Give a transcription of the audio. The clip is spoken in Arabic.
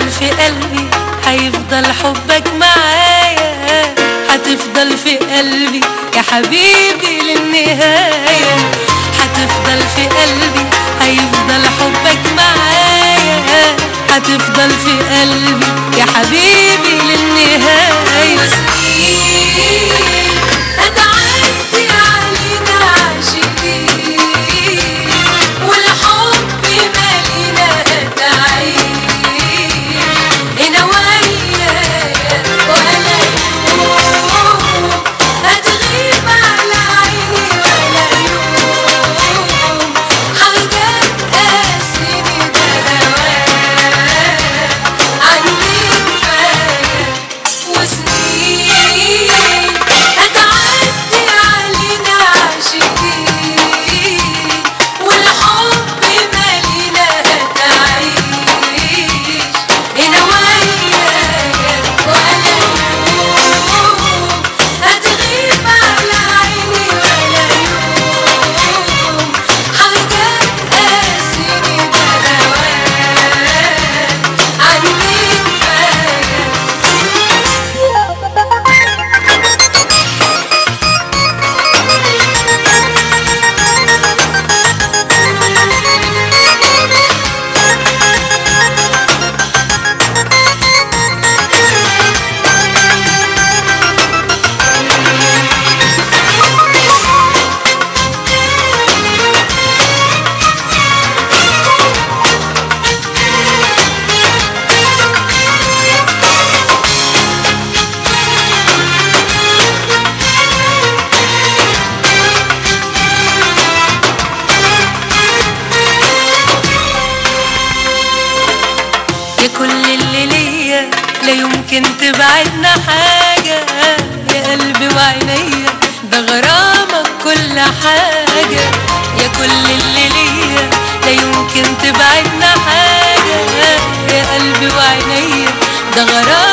في قلبي هيفضل حبك معايا هتفضل في قلبي يا حبيبي للنهاية. هتفضل في قلبي هيفضل حبك معايا هتفضل في قلبي يا حبيبي للنهاية. لا يمكن تبعدنا حاجة. يا قلبي وعينيا ده غرامك كل حاجة. يا كل اللي ليا لا يمكن تبعدنا حاجة. يا قلبي وعينيا ده غرامك